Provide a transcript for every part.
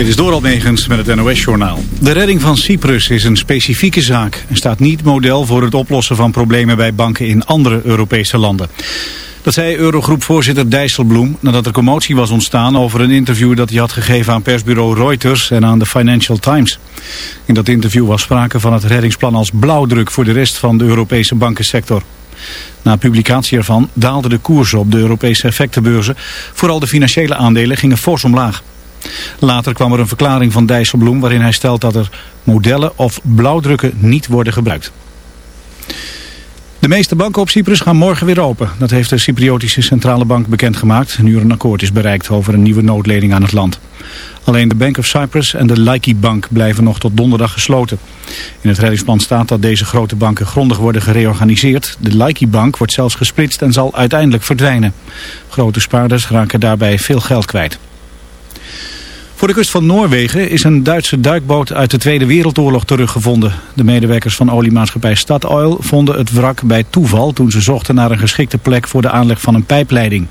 Dit is Doral Megens met het NOS-journaal. De redding van Cyprus is een specifieke zaak en staat niet model voor het oplossen van problemen bij banken in andere Europese landen. Dat zei Eurogroep-voorzitter Dijsselbloem nadat er commotie was ontstaan over een interview dat hij had gegeven aan persbureau Reuters en aan de Financial Times. In dat interview was sprake van het reddingsplan als blauwdruk voor de rest van de Europese bankensector. Na publicatie ervan daalde de koersen op de Europese effectenbeurzen. Vooral de financiële aandelen gingen fors omlaag. Later kwam er een verklaring van Dijsselbloem waarin hij stelt dat er modellen of blauwdrukken niet worden gebruikt. De meeste banken op Cyprus gaan morgen weer open. Dat heeft de Cypriotische Centrale Bank bekendgemaakt... nu er een akkoord is bereikt over een nieuwe noodlening aan het land. Alleen de Bank of Cyprus en de Laiki Bank blijven nog tot donderdag gesloten. In het reddingsplan staat dat deze grote banken grondig worden gereorganiseerd. De Laiki Bank wordt zelfs gesplitst en zal uiteindelijk verdwijnen. Grote spaarders raken daarbij veel geld kwijt. Voor de kust van Noorwegen is een Duitse duikboot uit de Tweede Wereldoorlog teruggevonden. De medewerkers van oliemaatschappij Statoil vonden het wrak bij toeval toen ze zochten naar een geschikte plek voor de aanleg van een pijpleiding.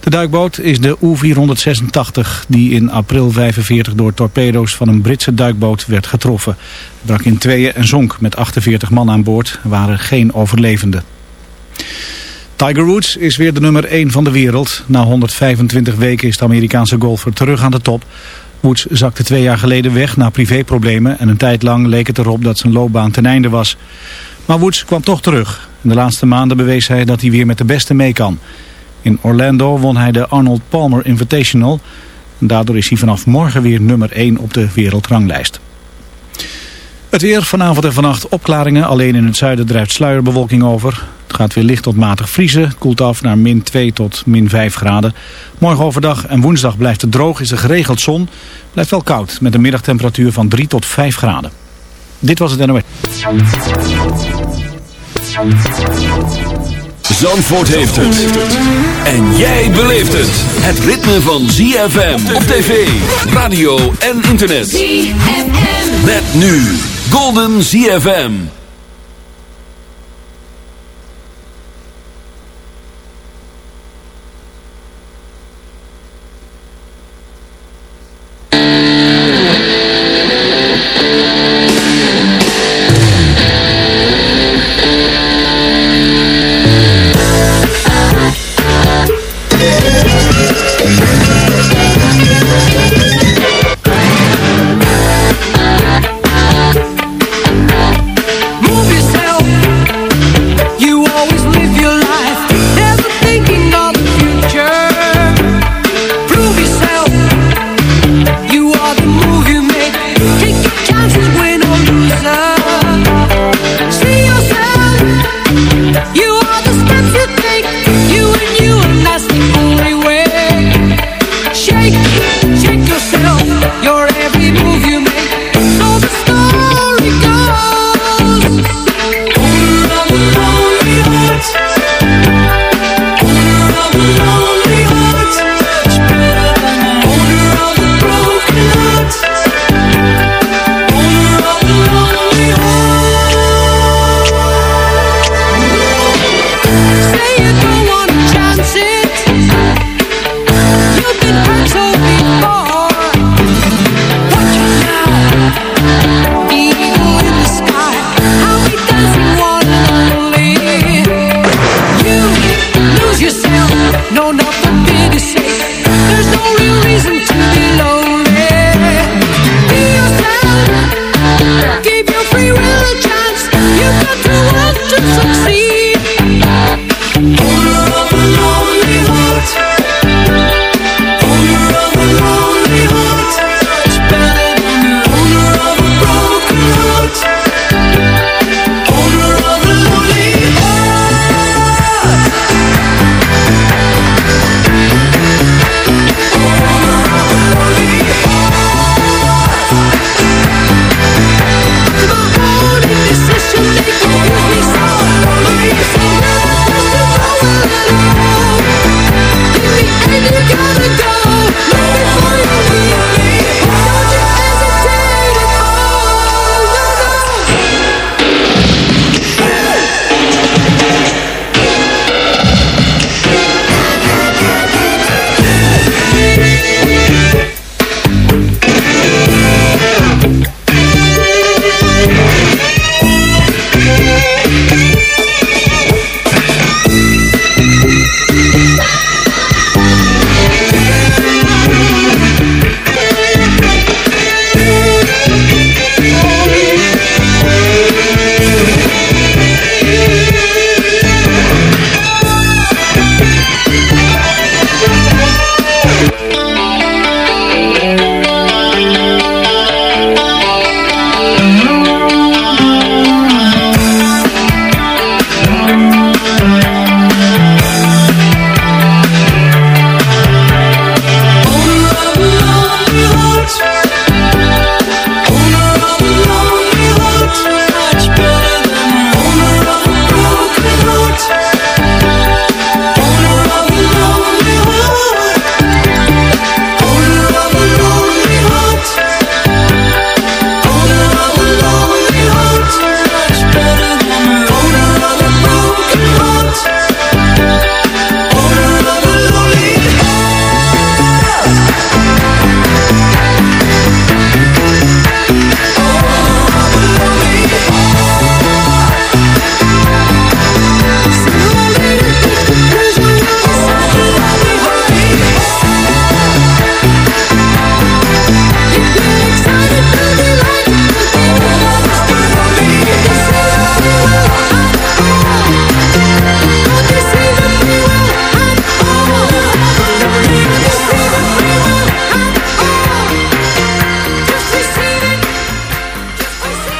De duikboot is de U-486 die in april 45 door torpedo's van een Britse duikboot werd getroffen. Het brak in tweeën en zonk met 48 man aan boord. Waren geen overlevenden. Tiger Woods is weer de nummer 1 van de wereld. Na 125 weken is de Amerikaanse golfer terug aan de top. Woods zakte twee jaar geleden weg na privéproblemen... en een tijd lang leek het erop dat zijn loopbaan ten einde was. Maar Woods kwam toch terug. In de laatste maanden bewees hij dat hij weer met de beste mee kan. In Orlando won hij de Arnold Palmer Invitational... daardoor is hij vanaf morgen weer nummer 1 op de wereldranglijst. Het weer vanavond en vannacht opklaringen. Alleen in het zuiden drijft sluierbewolking over. Het gaat weer licht tot matig vriezen. Het koelt af naar min 2 tot min 5 graden. Morgen overdag en woensdag blijft het droog. Is er geregeld zon. Blijft wel koud met een middagtemperatuur van 3 tot 5 graden. Dit was het NOS. Zandvoort heeft het. En jij beleeft het. Het ritme van ZFM op tv, radio en internet. ZFM. Met nu Golden ZFM.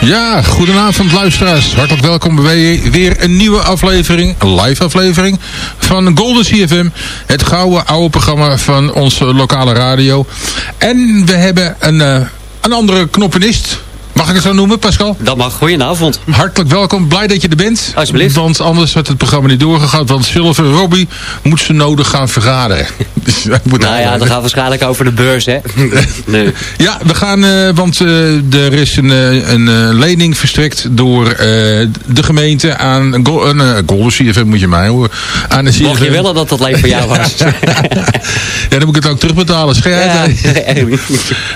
Ja, goedenavond luisteraars. Hartelijk welkom bij weer een nieuwe aflevering, een live aflevering van Golden CFM. Het gouden oude programma van onze lokale radio. En we hebben een, uh, een andere knoppenist ik het zo noemen, Pascal? Dat mag. Goedenavond. Hartelijk welkom. Blij dat je er bent. Alsjeblieft. Want anders had het programma niet doorgegaan. Want Silver Robbie moet ze nodig gaan vergaderen. dus nou ja, dat gaat waarschijnlijk over de beurs, hè? nee. Ja, we gaan, uh, want uh, er is een, uh, een lening verstrekt door de gemeente aan een Golden CFM, moet je mij horen. Aan de Mocht je willen dat dat alleen voor jou was. ja, dan moet ik het ook terugbetalen. Ja,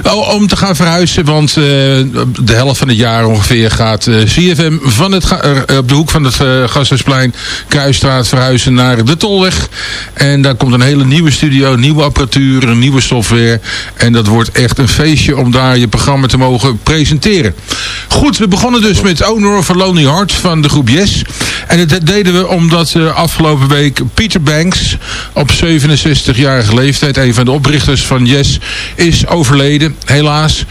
oh, om te gaan verhuizen, want de helft van het jaar ongeveer gaat uh, eh, CFM van het op de hoek van het uh, Gasthuisplein Kruisstraat verhuizen naar de Tolweg. En daar komt een hele nieuwe studio, nieuwe apparatuur, een nieuwe software. En dat wordt echt een feestje om daar je programma te mogen presenteren. Goed, we begonnen dus met Owner of a Lonely Heart van de groep Yes. En dat deden we omdat uh, afgelopen week Peter Banks op 67-jarige leeftijd, een van de oprichters van Yes, is overleden, helaas.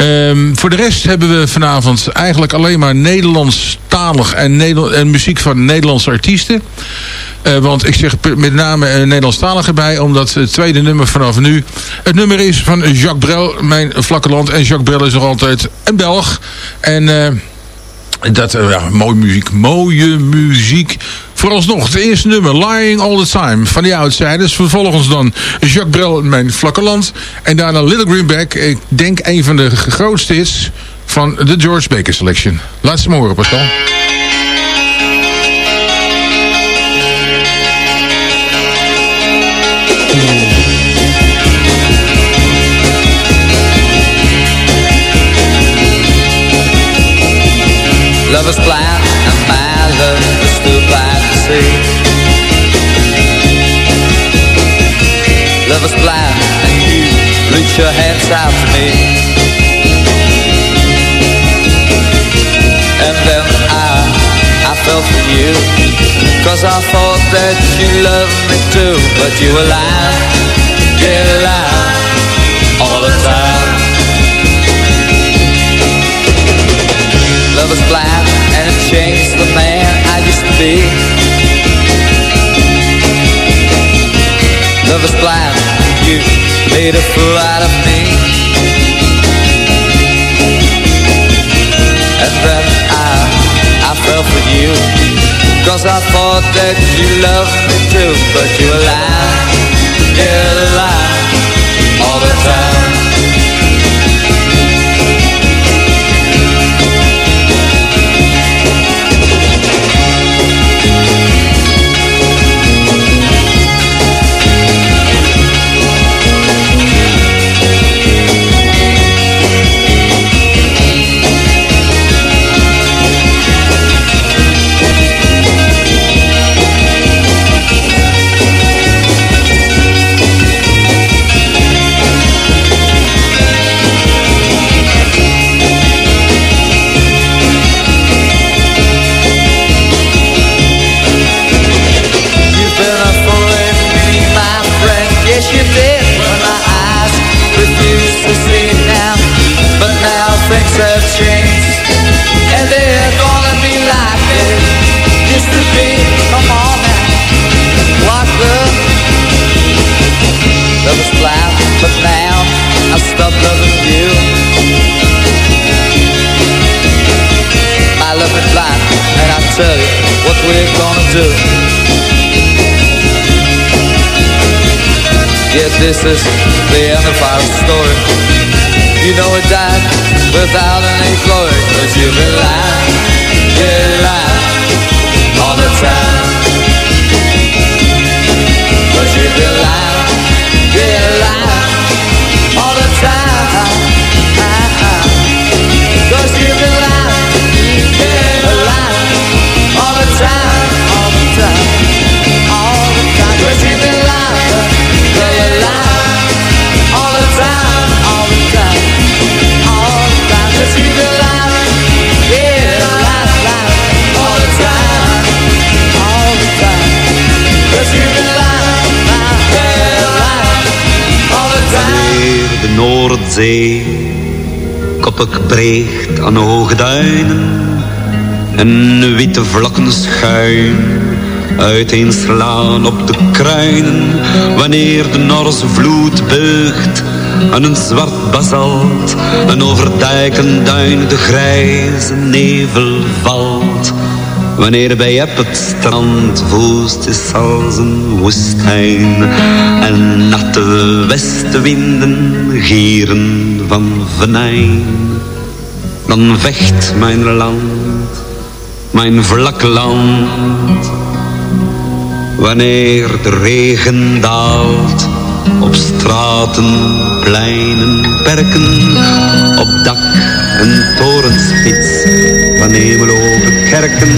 Um, voor de rest hebben we vanavond eigenlijk alleen maar Nederlandstalig en, en muziek van Nederlandse artiesten. Uh, want ik zeg met name uh, Nederlandstalig erbij, omdat het tweede nummer vanaf nu het nummer is van Jacques Brel, mijn vlakke land. En Jacques Brel is nog altijd een Belg. En... Uh, dat, mooie muziek. Mooie muziek. Vooralsnog, het eerste nummer, Lying All The Time, van die Outsiders. Vervolgens dan Jacques Brel, Mijn Vlakke Land. En daarna Little Greenback, ik denk een van de grootste is van de George Baker Selection. Laat ze maar horen, Pascal. Love is blind and my love is still blind to see Love is blind and you reach your hands out to me I fell for you. Cause I thought that you loved me too But you were lying, yeah lying All the time. Love is blind and it changed the man I used to be. Love is blind, you made a fool out of me you. Cause I thought that you loved me too But you were lying, yeah, love is blind, but now I stop loving you. I love it blind, and I tell you what we're gonna do. Yeah, this is the end of our story. You know it died without any glory, but you've been lying, yeah, lying all the time. Yeah, lying Noordzee koppig breekt aan hoge duinen en witte vlokken schuin uiteenslaan op de kruinen. Wanneer de Norse vloed beugt aan een zwart basalt en over dijken duin de grijze nevel valt Wanneer bij op het strand? Woest is als een woestijn. En natte westenwinden gieren van venijn. Dan vecht mijn land, mijn vlak land. Wanneer de regen daalt op straten, pleinen, perken, op dak en torenspits van hemelopen kerken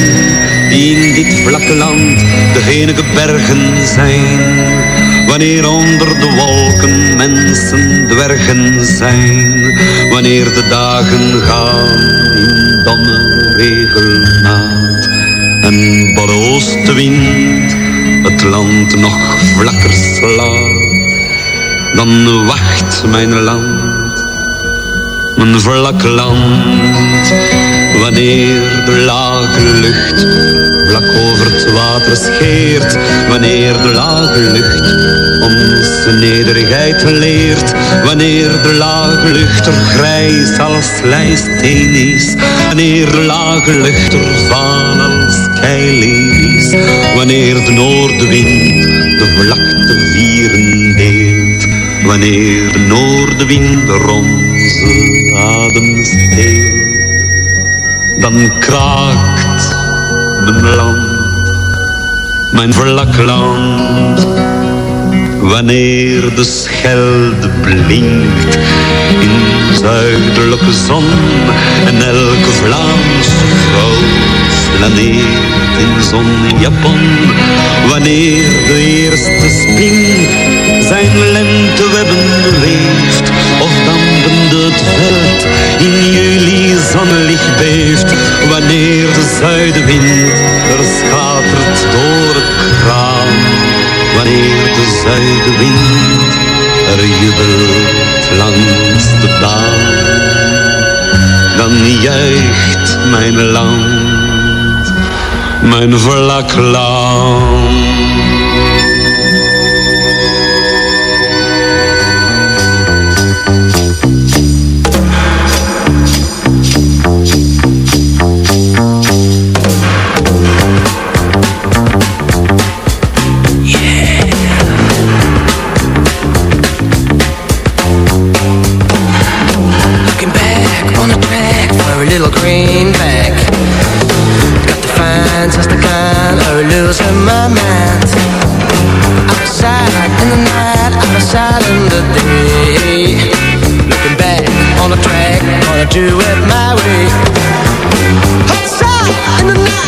die in dit vlakke land de enige bergen zijn. Wanneer onder de wolken mensen dwergen zijn, wanneer de dagen gaan in domme regelmaat. En bij de oostenwind het land nog vlakker slaat, dan wacht mijn land, mijn vlak land Wanneer de lage lucht vlak over het water scheert. Wanneer de lage lucht onze nederigheid leert. Wanneer de lage lucht er grijs als lijsteen is. Wanneer de lage lucht er van als keileer is. Wanneer de noordenwind de vlakte vieren deelt. Wanneer de noordenwind onze adem steelt dan kraakt mijn land, mijn vlak land. Wanneer de schelde blinkt in zuidelijke zon en elke Vlaamse vrouw planeert in zonjapon. Wanneer de eerste spin zijn lentewebben weeft of dampende het veld in juli zonlicht beeft. Wanneer de zuidenwind er schatert door het kraan. Wanneer de zuidenwind er jubelt langs de baan. Dan juicht mijn land, mijn vlak land. gonna do it my way. Hot shot in the night.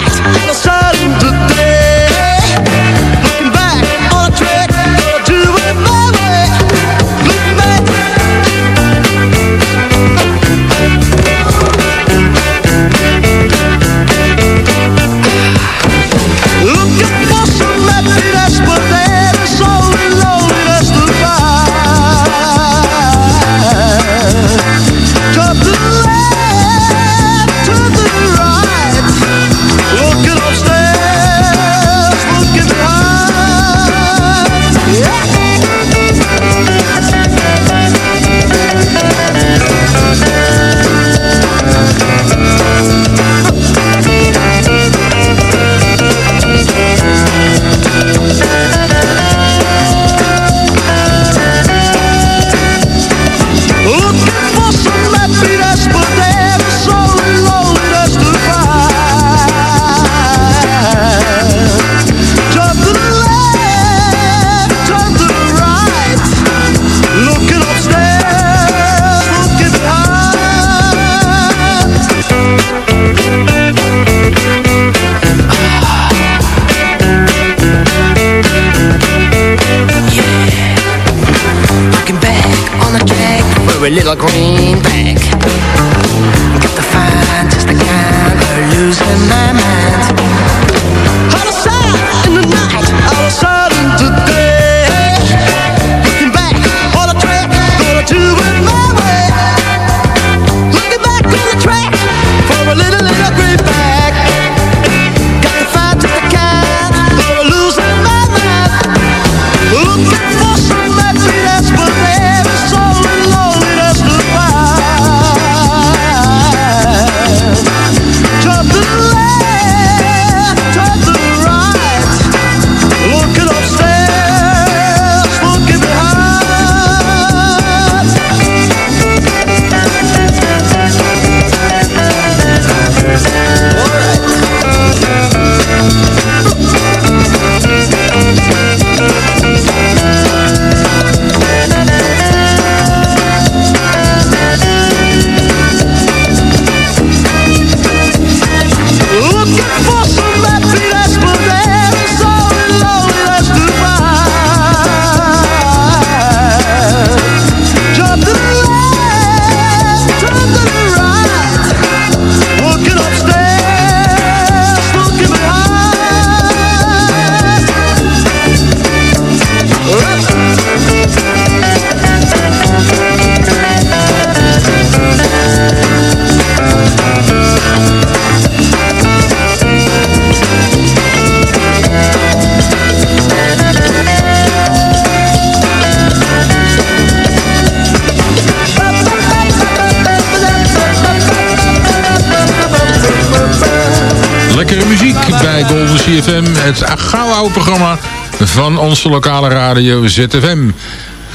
Het gauw programma van onze lokale radio ZFM.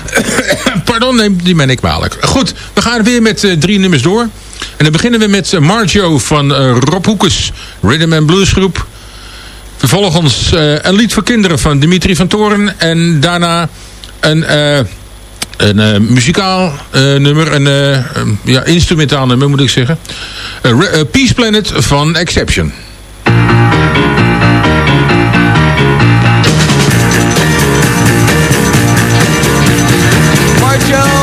Pardon, neem die ben ik kwalijk. Goed, we gaan weer met uh, drie nummers door. En dan beginnen we met Marjo van uh, Rob Hoekes, Rhythm and Blues Groep. Vervolgens een lied voor kinderen van Dimitri van Toren. En daarna een, een muzikaal nummer, een ja, instrumentaal nummer moet ik zeggen. Peace Planet van Exception. Dit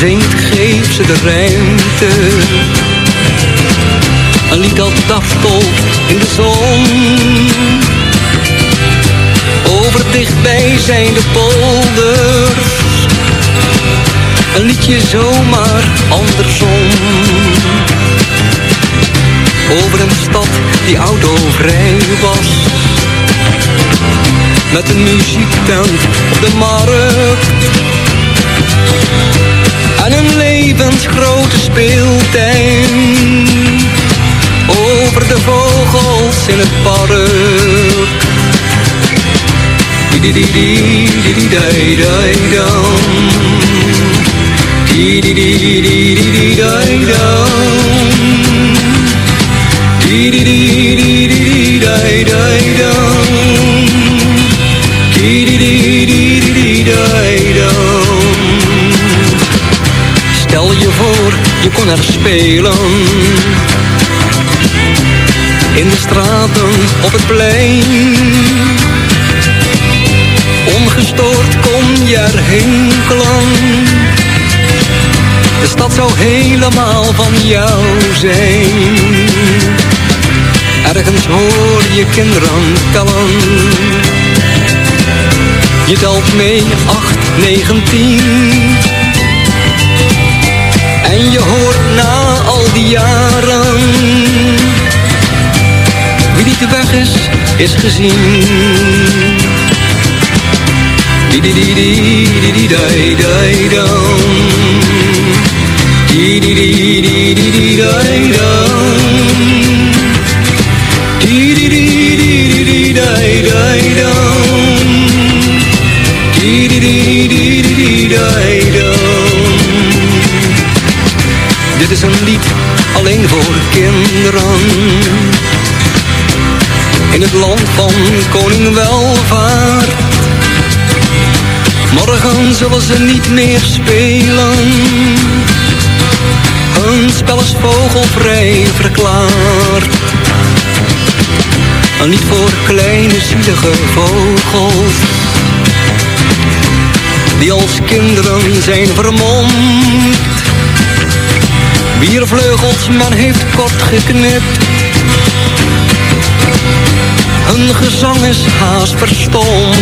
zingt, geeft ze de ruimte. Een lied dat dartelt in de zon over dichtbij zijn de polders. Een liedje zomaar andersom. Over een stad die autovrij was. Met een muziektent op de markt. En een levensgrote speeltuin. Over de vogels in het park di di di di di di di di di di di di di di di di di di dai je kon er spelen in de straten, op het plein Ongestoord kon je er hinkelen. De stad zou helemaal van jou zijn. Ergens hoor je kinderen tellen. Je telt mee 8, 19. Je hoort na al die jaren. Wie niet weg is, is gezien. Di di di di Dit is een lied alleen voor kinderen. In het land van koning welvaart Morgen zullen ze niet meer spelen. Hun spel is vogelvrij verklaard. En niet voor kleine zielige vogels. Die als kinderen zijn vermomd. Wier vleugels men heeft kort geknipt. Hun gezang is haast verstomd.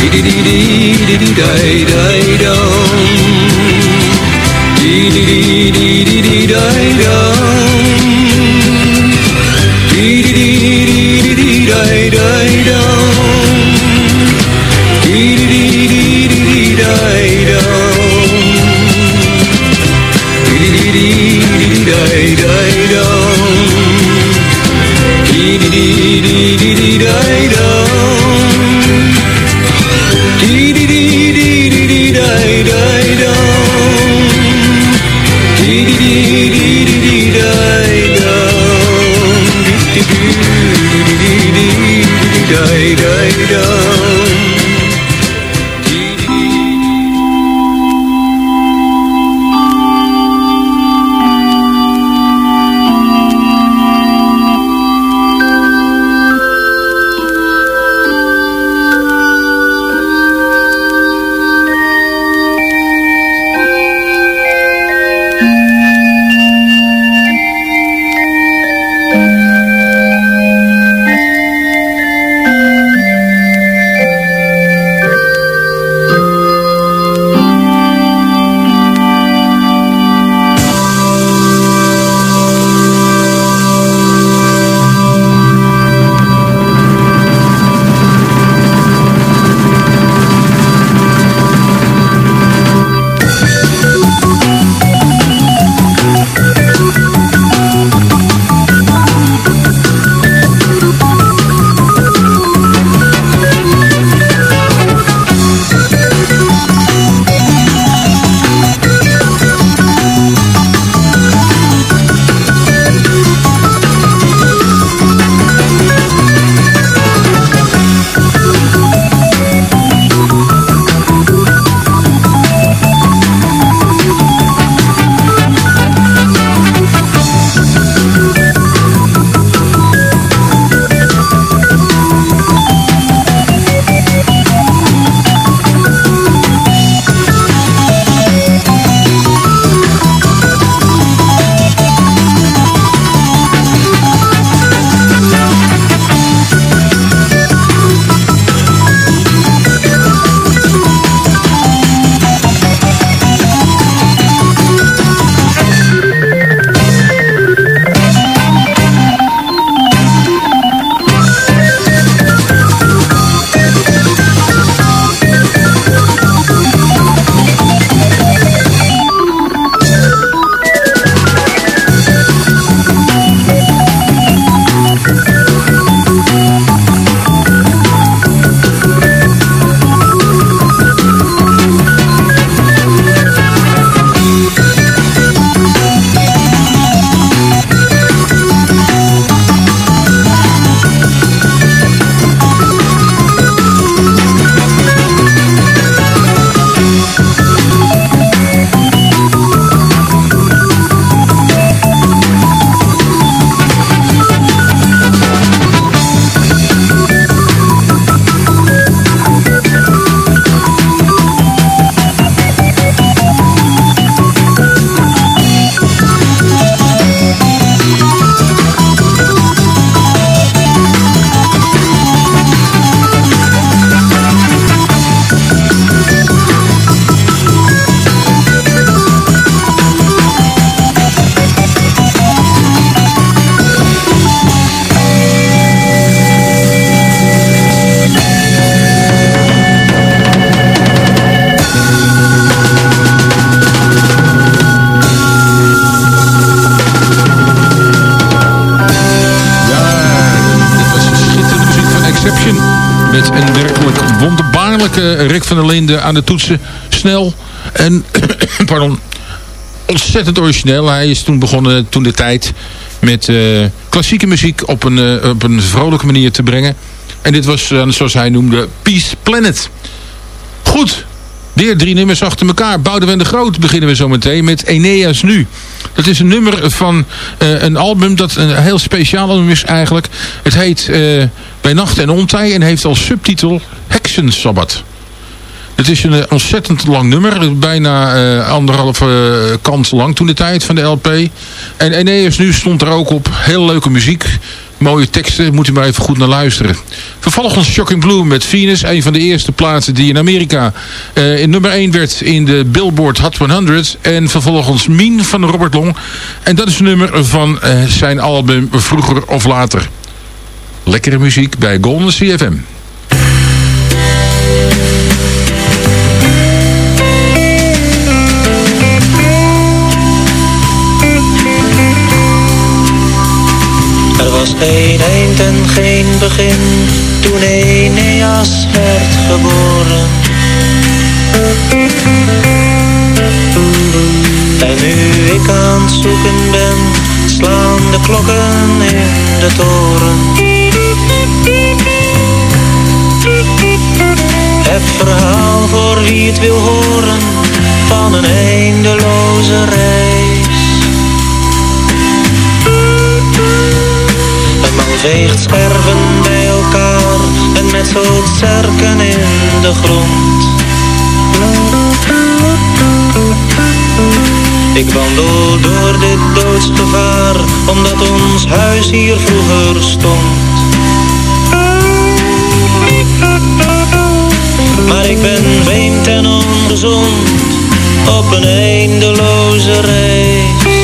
Di di dai dai dum. Di di di di di Rick van der Linden aan de toetsen. Snel en pardon, ontzettend origineel. Hij is toen begonnen, toen de tijd, met uh, klassieke muziek op een, uh, op een vrolijke manier te brengen. En dit was, uh, zoals hij noemde, Peace Planet. Goed, weer drie nummers achter elkaar. Boudewijn de Groot beginnen we zo meteen met Eneas Nu. Dat is een nummer van een album dat een heel speciaal album is eigenlijk. Het heet Bij Nacht en Ontij en heeft als subtitel Heksensabbat. Het is een ontzettend lang nummer. Bijna uh, anderhalve uh, kant lang toen de tijd van de LP. En Eneas nu stond er ook op. Heel leuke muziek. Mooie teksten. Moet u maar even goed naar luisteren. Vervolgens Shocking Blue met Venus. Een van de eerste plaatsen die in Amerika in nummer 1 werd in de Billboard Hot 100. En vervolgens Mien van Robert Long. En dat is een nummer van zijn album Vroeger of Later. Lekkere muziek bij Golden CFM. Geen eind en geen begin toen Eneas werd geboren. En nu ik aan het zoeken ben, slaan de klokken in de toren. Het verhaal voor wie het wil horen, van een eindeloze reis. Veegt scherven bij elkaar en metselt zerken in de grond. Ik wandel door dit doodsgevaar, omdat ons huis hier vroeger stond. Maar ik ben vreemd en ongezond, op een eindeloze reis.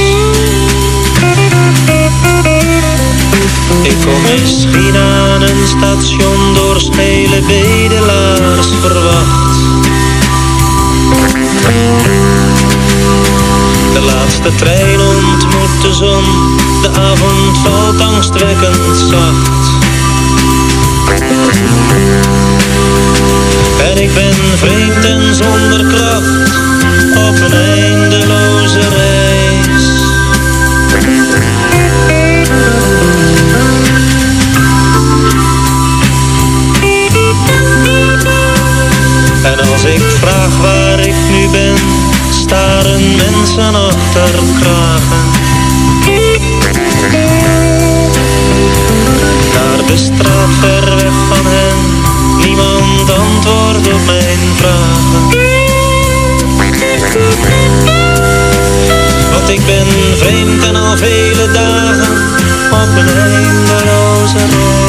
Kom misschien aan een station door stele bedelaars verwacht. De laatste trein ontmoet de zon, de avond valt angstwekkend zacht. En ik ben vreemd en zonder kracht, op een eindeloze achter kragen. Naar de straat ver weg van hen, niemand antwoordt op mijn vragen. Want ik ben vreemd en al vele dagen op een eindeloze reis.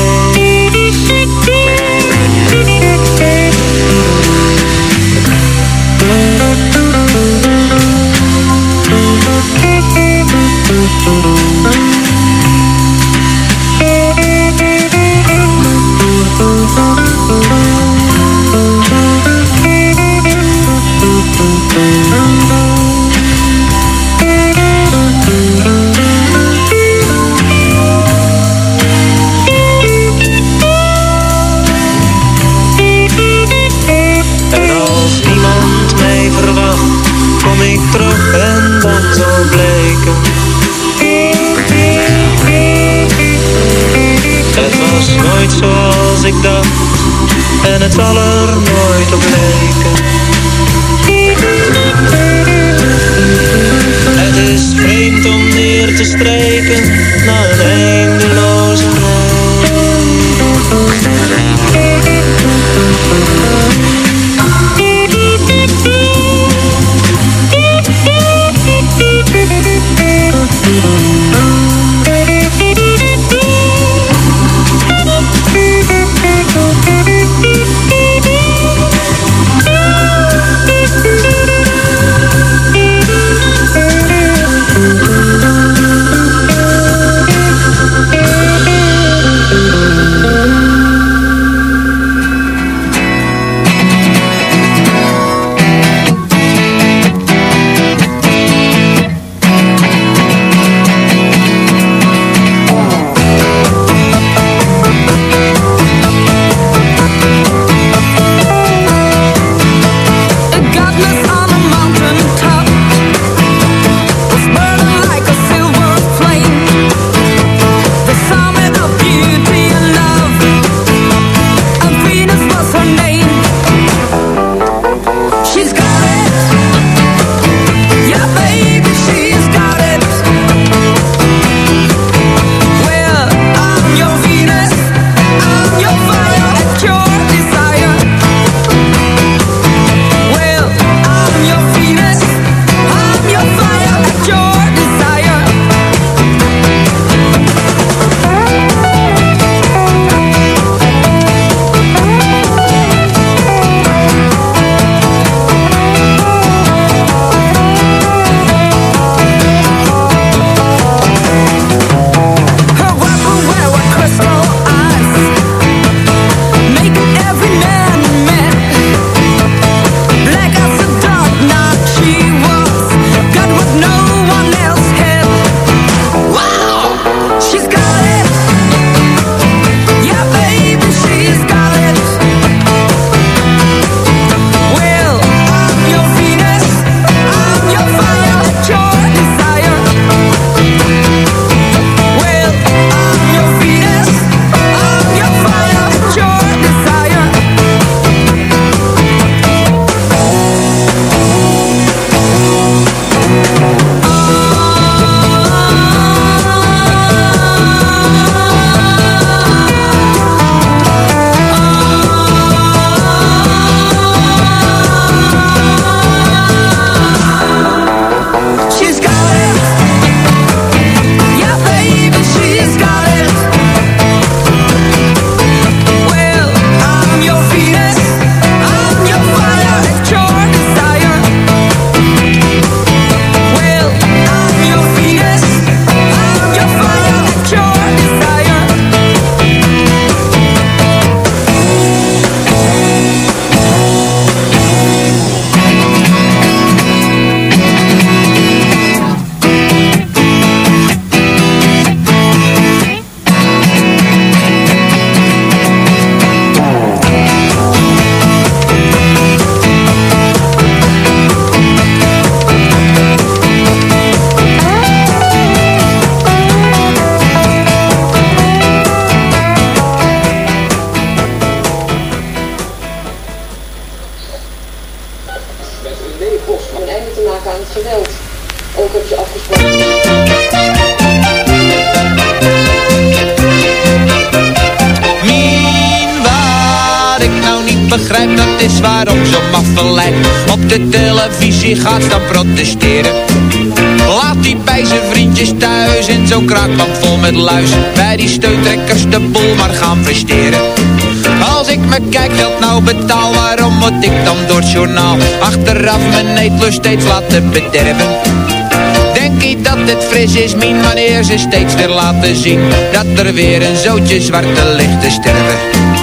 Gaat staan protesteren. Laat die bij zijn vriendjes thuis in zo'n kraakband vol met luis. Bij die steuntrekkers de boel maar gaan versteren. Als ik me kijk geld nou betaal, waarom moet ik dan door het journaal achteraf mijn eetlust steeds laten bederven? Denk je dat het fris is, min wanneer ze steeds weer laten zien dat er weer een zootje zwarte lichten sterven?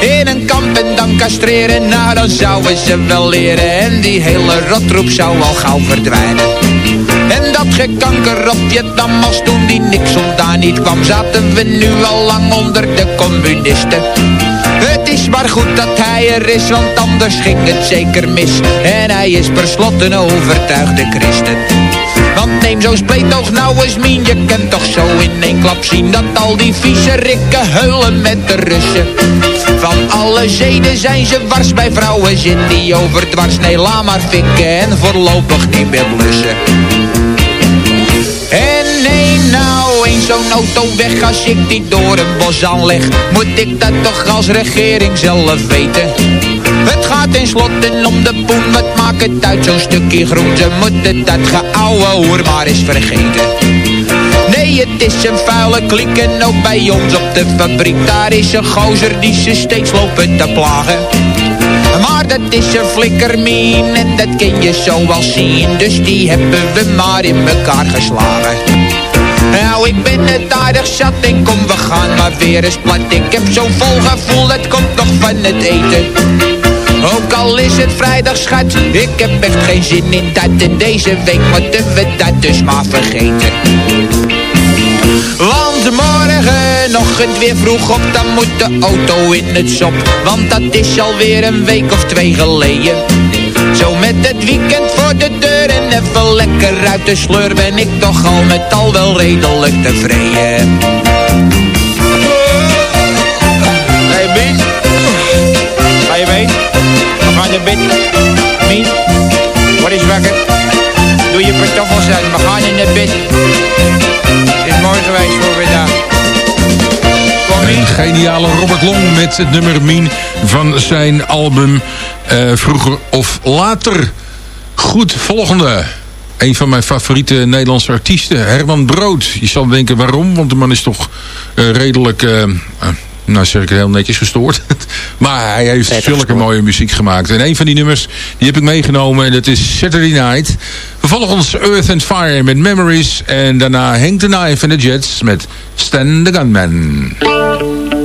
In een kamp en dan castreren, nou dan zouden ze wel leren. En die hele rotroep zou al gauw verdwijnen. En dat gekanker op Vietnam als toen die Nixon daar niet kwam Zaten we nu al lang onder de communisten. Het is maar goed dat hij er is, want anders ging het zeker mis. En hij is per slot een overtuigde christen want neem zo'n spleetoog nou eens mien. Je kunt toch zo in één klap zien Dat al die vieze rikken huilen met de Russen. Van alle zeden zijn ze wars bij vrouwen Zin die overdwars Nee, laat maar fikken en voorlopig niet meer blussen. En neem nou eens zo'n auto weg als ik die door een bos aanleg Moet ik dat toch als regering zelf weten Het gaat tenslotte om de poen, wat maakt het uit zo'n stukje groente Moet het dat geouwe hoer maar eens vergeten. Nee, het is een vuile klik en ook bij ons op de fabriek. Daar is een gozer die ze steeds lopen te plagen. Maar dat is een flikkermien en dat kun je zo wel zien. Dus die hebben we maar in elkaar geslagen. Nou, ik ben het aardig zat en kom, we gaan maar weer eens plat. Ik heb zo'n vol gevoel, het komt nog van het eten ook al is het vrijdag schat, ik heb echt geen zin in dat En deze week moeten we dat dus maar vergeten want morgen weer vroeg op, dan moet de auto in het shop. Want dat is alweer een week of twee geleden. Zo met het weekend voor de deur en even lekker uit de sleur ben ik toch al met al wel redelijk tevreden. Gaan naar bed. Mien, wat is wakker? Doe je pantoffels aan, we gaan in het bed. Het is mooi geweest voor vandaag. Een geniale Robert Long met het nummer Mien van zijn album uh, Vroeger of Later. Goed, volgende. Een van mijn favoriete Nederlandse artiesten, Herman Brood. Je zal denken waarom, want de man is toch uh, redelijk... Uh, nou zeg ik heel netjes gestoord. maar hij heeft zulke mooie muziek gemaakt. En een van die nummers, die heb ik meegenomen. En dat is Saturday Night. Vervolgens Earth and Fire met Memories. En daarna Hank the Knife en the Jets met Stan the Gunman.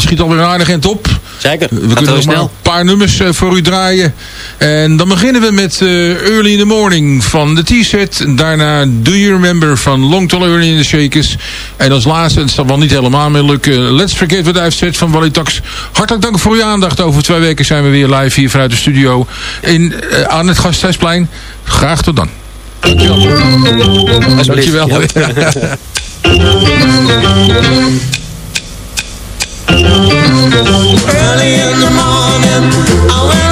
schiet alweer aardig en top. Zeker, We kunnen nog snel. maar een paar nummers eh, voor u draaien. En dan beginnen we met eh, Early in the Morning van de T-set. Daarna Do You Remember van Long Tall Early in the Shakers. En als laatste, het zal wel niet helemaal meer lukken... Let's Forget What I've Said van Wally Tax. Hartelijk dank voor uw aandacht. Over twee weken zijn we weer live hier vanuit de studio... In, eh, aan het Gasthuisplein. Graag tot dan. Dankjewel. Dankjewel. Early in the morning, I went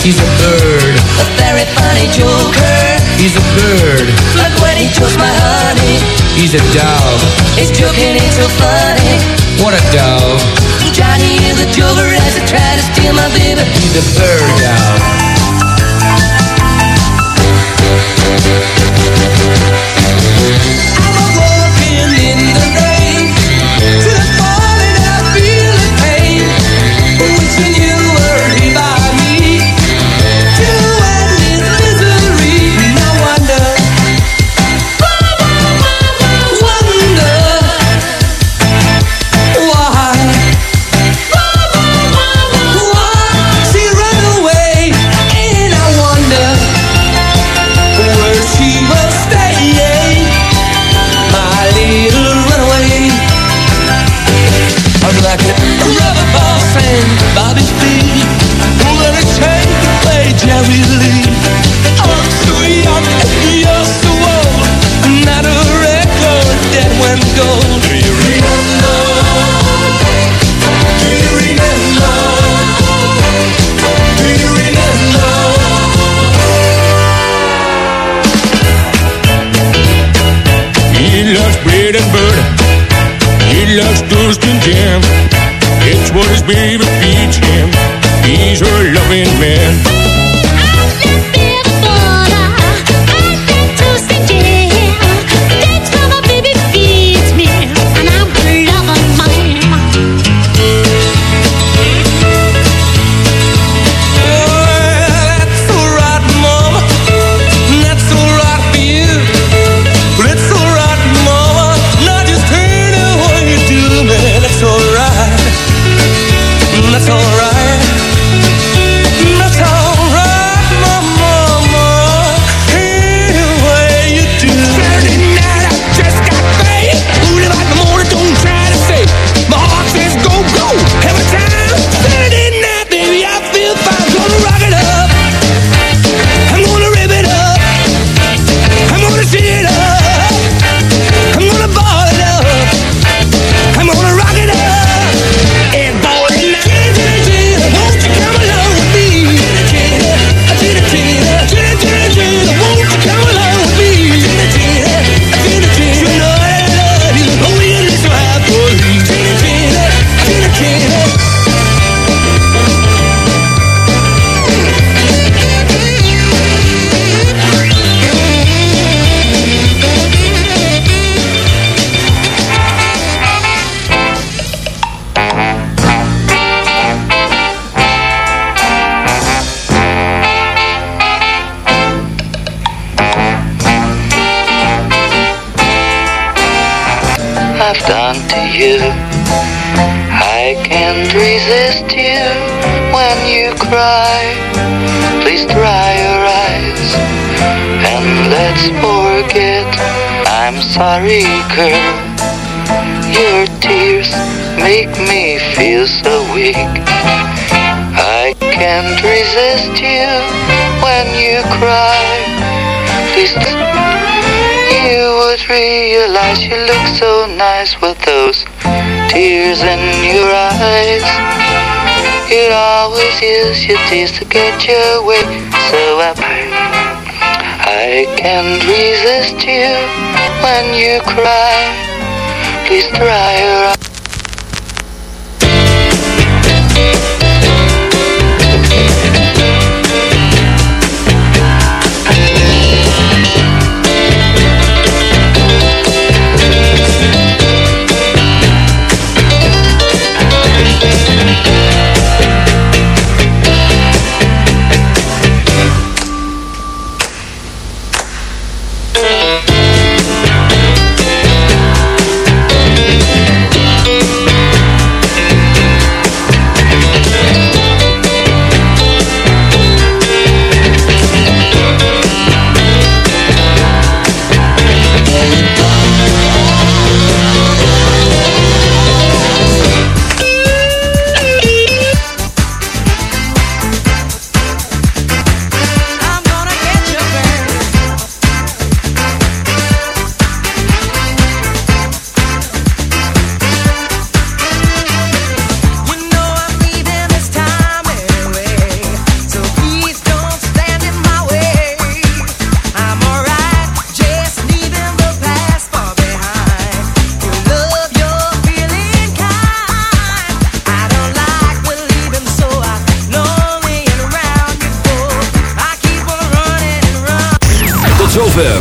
He's a bird. A very funny joker. He's a bird. Look when he chokes my honey. He's a dog. His joking, it's so funny. What a dog. Johnny is a joker as I try to steal my baby. He's a bird dog. I look so nice with those tears in your eyes. You'd always use your tears to get your way, so I. I can't resist you when you cry. Please dry your eyes.